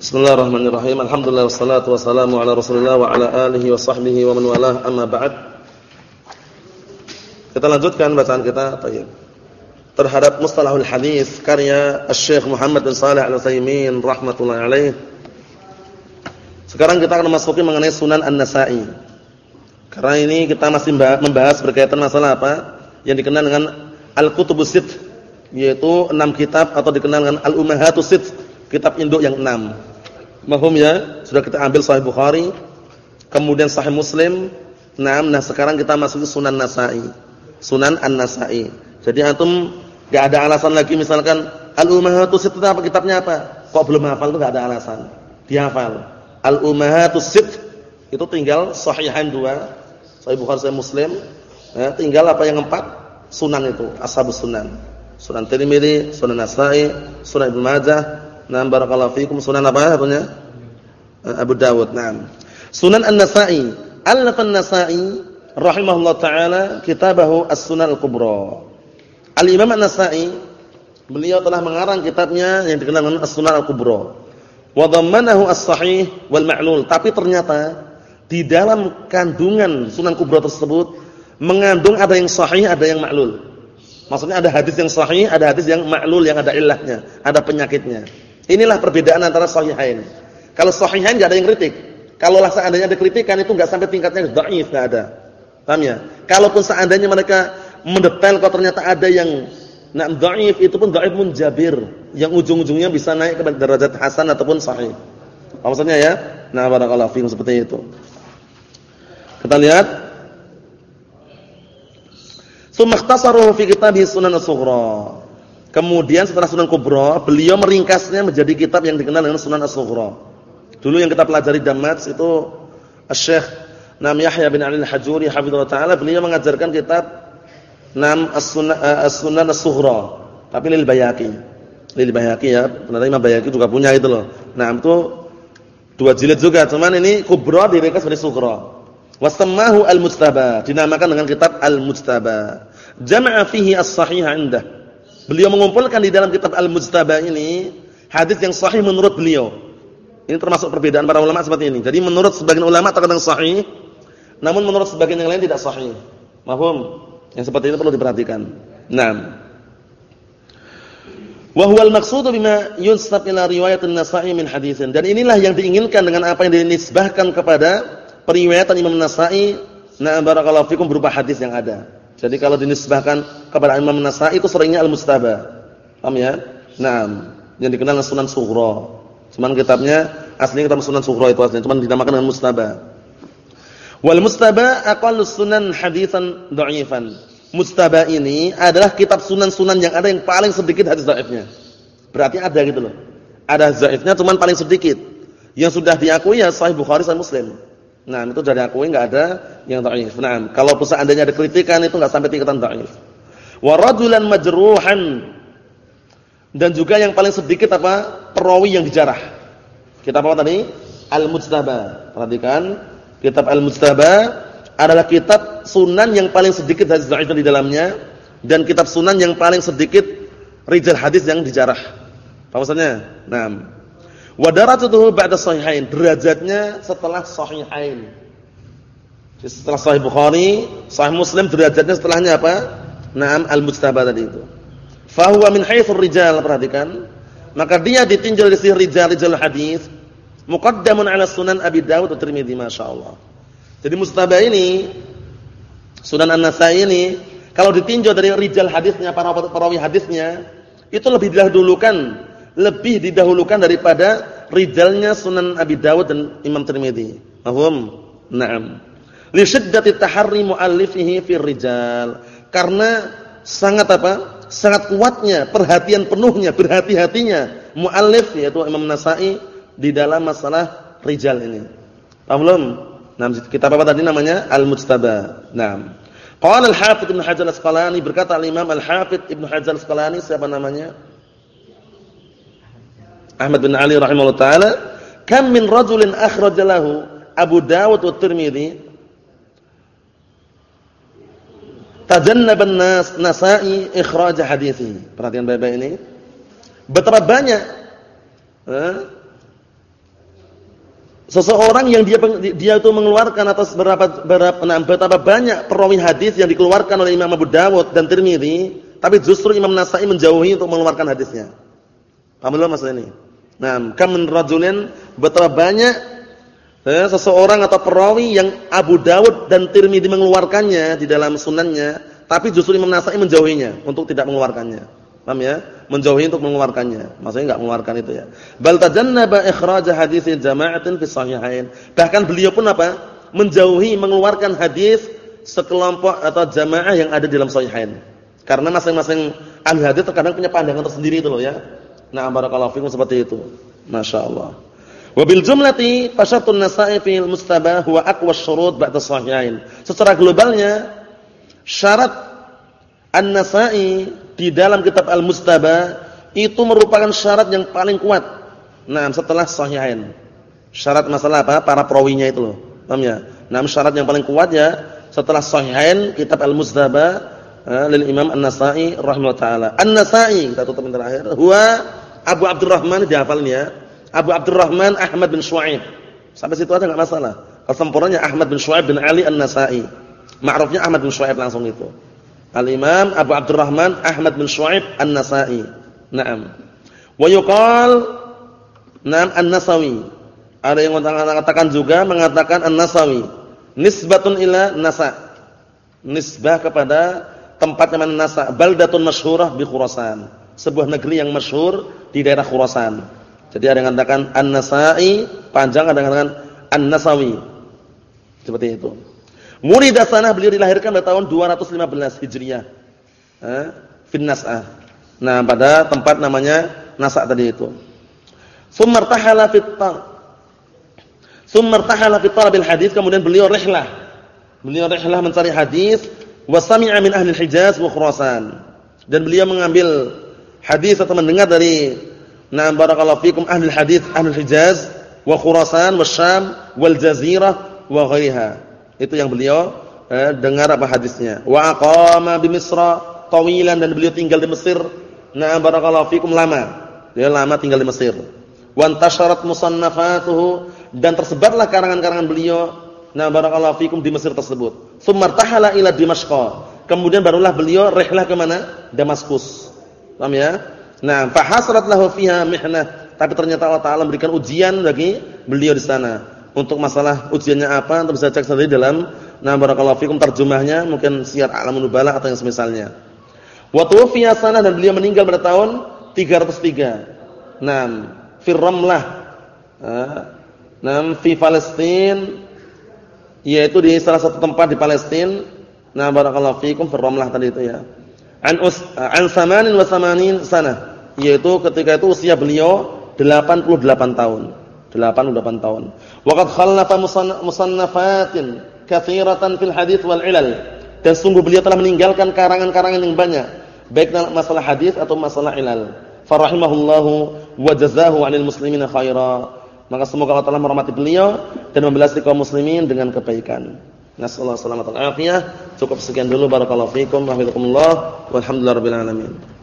Bismillahirrahmanirrahim. Alhamdulillah wassalatu wassalamu ala Rasulillah wa ala alihi wa sahbihi wa man walah. Amma ba'd. Kita lanjutkan bacaan kita tayyib. Terhadap mustalahul hadis karya Asy-Syaikh Muhammad bin Shalih Al-Utsaimin rahimatullah alaih. Sekarang kita akan masuki mengenai Sunan An-Nasa'i. Karena ini kita masih membahas berkaitan masalah apa? Yang dikenal dengan Al-Kutubus Sitt, yaitu enam kitab atau dikenal dengan Al-Ummahatus Sitt, kitab induk yang enam. Mahum ya? Sudah kita ambil Sahih Bukhari, kemudian Sahih Muslim. Nah, nah sekarang kita masuk ke Sunan Nasa'i. Sunan An-Nasa'i. Jadi antum enggak ada alasan lagi misalkan Al-Ummahatus Sitt apa kitabnya apa? Kok belum hafal itu enggak ada alasan. Dihafal. Al-Ummahatus Sitt itu tinggal sahihan dua, Sahih Bukhari Sahih Muslim. Nah, tinggal apa yang empat? Sunan itu, Ashabus Sunan. Sunan Tirmidzi, Sunan Nasa'i, Sunan Ibnu Majah, Nah, barakallahu fikum sunan apa satunya? Eh, Abu Dawud. Naam. Sunan An-Nasa'i. Al-Nasa'i An-Nasa'i rahimahullah taala kitabahu As-Sunan Al-Kubra. Al-Imam An-Nasa'i beliau telah mengarang kitabnya yang dikenal dengan As-Sunan Al-Kubra. Wa dhammanahu as-sahih wal ma'lul. Tapi ternyata di dalam kandungan Sunan Kubra tersebut mengandung ada yang sahih, ada yang ma'lul. Maksudnya ada hadis yang sahih, ada hadis yang ma'lul yang ada ilahnya, ada penyakitnya. Inilah perbedaan antara sahihain. Kalau sahihain enggak ada yang kritik. Kalau lah seandainya ada kritikan itu enggak sampai tingkatnya dhaif, enggak ada. Paham ya? Kalaupun seandainya mereka mendetail kalau ternyata ada yang nah dhaif itu pun dhaif munjabir, yang ujung-ujungnya bisa naik ke derajat hasan ataupun sahih. Maksudnya ya? Nah, barakallahu fiikum seperti itu. Kita lihat Tsumma ikhtasaruhu fi kitabih Sunan As-Sughra. Kemudian setelah Sunan Kubra, beliau meringkasnya menjadi kitab yang dikenal dengan Sunan As-Sughra. Dulu yang kita pelajari Damats itu Asy-Syaikh Nam Yahya bin Ali Al-Hajuri hafizallahu taala, beliau mengajarkan kitab Nam As-Sunan eh, As-Sughra, tapi lil Bayhaqi. Lil Bayhaqi ya, ternyata Imam Bayhaqi juga punya itu loh. Nah, itu dua jilid juga, cuman ini Kubra diringkas menjadi Sughra. Wasamahu Al-Mujtaba, dinamakan dengan kitab Al-Mujtaba. Jama'a fihi as-sahih 'indah Beliau mengumpulkan di dalam kitab Al-Mujtaba ini hadis yang sahih menurut beliau. Ini termasuk perbedaan para ulama seperti ini. Jadi menurut sebagian ulama terkadang sahih, namun menurut sebagian yang lain tidak sahih. Mahfum? Yang seperti itu perlu diperhatikan. Naam. Wa huwa al-maqsudu bima yunsab ila riwayat an-Nasa'i min haditsin. Dan inilah yang diinginkan dengan apa yang dinisbahkan kepada periwayatan Imam Nasa'i, na barakallahu fikum berupa hadis yang ada. Jadi kalau dinisbahkan kepada Imam Nasai itu seringnya Al-Mustaba. Paham ya? Naam. Yang dikenal Sunan Sughra. Cuman kitabnya aslinya kitab Sunan Sughra itu aslinya, cuman dinamakan dengan Mustaba. Wal Mustaba aqallu sunan haditsan dha'ifan. Mustaba ini adalah kitab sunan-sunan yang ada yang paling sedikit hadis dhaifnya. Berarti ada gitu loh. Ada dhaifnya cuman paling sedikit. Yang sudah diakui ya Sahih Bukhari dan Muslim. Nah, itu dari akui enggak ada yang dhaif. Nah, kalau seandainya ada kritikan itu enggak sampai tingkatan dhaif. Wa rajulan majruhan dan juga yang paling sedikit apa? perawi yang dijarah. Kitab apa tadi? Al-Mujtaba. Perhatikan, kitab Al-Mujtaba adalah kitab sunan yang paling sedikit hadis dhaif di dalamnya dan kitab sunan yang paling sedikit rijal hadis yang dijarah. Apa maksudnya? Nah, Wa darajatuhu ba'da sahihain, derajatnya setelah sahihain. Setelah sahih Bukhari, sahih Muslim derajatnya setelahnya apa? Naam al-mujtaba tadi itu. Fa huwa min haitsu rijal, perhatikan. Maka dia ditinjau dari sisi rijal-rijal hadis, muqaddamun ala sunan Abi Dawud wa Tirmidzi masyaallah. Jadi mustaba ini Sunan An-Nasai ini kalau ditinjau dari rijal hadisnya para perawi hadisnya itu lebih didahulukan lebih didahulukan daripada rijalnya Sunan Abi Dawud dan Imam Tirmidzi. Paham? Naam. Li syiddati taharri muallifihi fi rijal. Karena sangat apa? Sangat kuatnya perhatian penuhnya, berhati-hatinya muallif yaitu Imam Nasa'i di dalam masalah rijal ini. Paham belum? Nah, kitab apa tadi namanya? Al-Mujtaba. Naam. Qala al-Hafidz Ibnu Hajar Al-Asqalani berkata al-Imam Al-Hafidz Ibnu Hajar Al-Asqalani siapa namanya? Ahmad bin Ali rahimahullah taala, "Kam min rajulin akhrajalahu Abu Dawud wa Tirmidzi tajannaba nas Nasa'i ikhraj hadithi." Perhatian baik-baik ini. Betapa banyak eh, seseorang yang dia dia itu mengeluarkan atas berapa berapa nah, betapa banyak perawi hadis yang dikeluarkan oleh Imam Abu Dawud dan Tirmizi, tapi justru Imam Nasai menjauhi untuk mengeluarkan hadisnya. Paham belum ini? Nah, kam rajulin betapa banyak eh, seseorang atau perawi yang Abu Dawud dan Tirmizi mengeluarkannya di dalam sunannya, tapi justru Imam Nasai menjauhinya untuk tidak mengeluarkannya. Paham ya? Menjauhi untuk mengeluarkannya. Maksudnya enggak mengeluarkan itu ya. Bal tajannaba ikhraj hadits jama'atin fi sahihain. Bahkan beliau pun apa? Menjauhi mengeluarkan hadis sekelompok atau jamaah yang ada di dalam sahihain. Karena masing-masing ahli hadis terkadang punya pandangan tersendiri itu loh ya. Nah, barakallahu fikum seperti itu. Masyaallah. Wa bil jumlati fasyatun nasa'i fil mustabah huwa aqwa syurut ba'da sahihain. Secara globalnya syarat An-Nasa'i di dalam kitab Al-Mustaba itu merupakan syarat yang paling kuat. Nah, setelah sahihain. Syarat masalah apa? Para perawinya itu loh. Paham ya? Nah, syarat yang paling kuat ya setelah sahihain kitab Al-Mustaba eh, lil Imam An-Nasa'i rahimahullah taala. An-Nasa'i kita tutup terakhir. Huwa Abu Abdurrahman dihafalnya. Abu Abdurrahman Ahmad bin Shu'aib. Sampai situ aja enggak masalah. Kesempurnanya Ahmad bin Shu'aib bin Ali An-Nasa'i. Ma'rufnya Ahmad bin Shu'aib langsung itu. Al-Imam Abu Abdurrahman Ahmad bin Shu'aib An-Nasa'i. Naam. Wa yuqal Naam An-Nasawi. Ada yang mengatakan juga mengatakan An-Nasawi. Nisbatun ila Nasa. Nisbah kepada tempat yang Nasa, baldatun masyhurah bi Khurasan. Sebuah negeri yang masyhur di daerah Khurasan. Jadi ada yang mengatakan An-Nasa'i, panjang ada yang mengatakan An-Nasawi. Seperti itu. Muridah sana beliau dilahirkan pada tahun 215 Hijriah. Eh, fin Nas'ah. Nah, pada tempat namanya Nasa' tadi itu. Sumartahala fit Sumartahala fit talabil hadis, kemudian beliau rihlah. Beliau rihlah mencari hadis wa sami'a min ahli Hijaz wa Khurasan. Dan beliau mengambil hadis atau mendengar dari Nah barakallahu fikum ahli hadis ahli Hijaz wa Khurasan wa Syam wal Jazirah wa ghairiha. Itu yang beliau eh, dengar apa hadisnya. Wa aqama bi Misra tawilan dan beliau tinggal di Mesir. Nah barakallahu fikum lama. Dia lama tinggal di Mesir. Wa antasharat musannafatuhu dan tersebarlah karangan-karangan beliau nah barakallahu fikum di Mesir tersebut. Sumartahala ila Dimashq. Kemudian barulah beliau rihlah ke mana? Damaskus. Paham ya? Nah, fa hasrat lahu fiha mihnah. Tapi ternyata Allah Taala memberikan ujian bagi beliau di sana untuk masalah ujiannya apa untuk bisa cek sendiri dalam nah barakallahu fikum terjemahnya mungkin siar alamun nubala atau yang semisalnya. Wa tuwfiya sanah dan beliau meninggal pada tahun 303. Naam, fi Ramlah. Naam fi Palestina yaitu di salah satu tempat di Palestina. Nah barakallahu fikum fi Ramlah tadi itu ya. An us, an samanin wa samanin sana yaitu ketika itu usia beliau 88 tahun. 88 tahun. Waqad khallafa musannafatin katsiratan fil hadits wal ilal. Dan sungguh beliau telah meninggalkan karangan-karangan yang banyak, baik dalam masalah hadis atau masalah ilal. Farahimahullahu wa jazahu 'anil muslimina khaira. Maka semoga Allah telah merahmati beliau dan membalas kaum muslimin dengan kebaikan. Nasallahu alaihi wasallam. Cukup sekian dulu barakallahu fikum wa walhamdulillahirabbil alamin.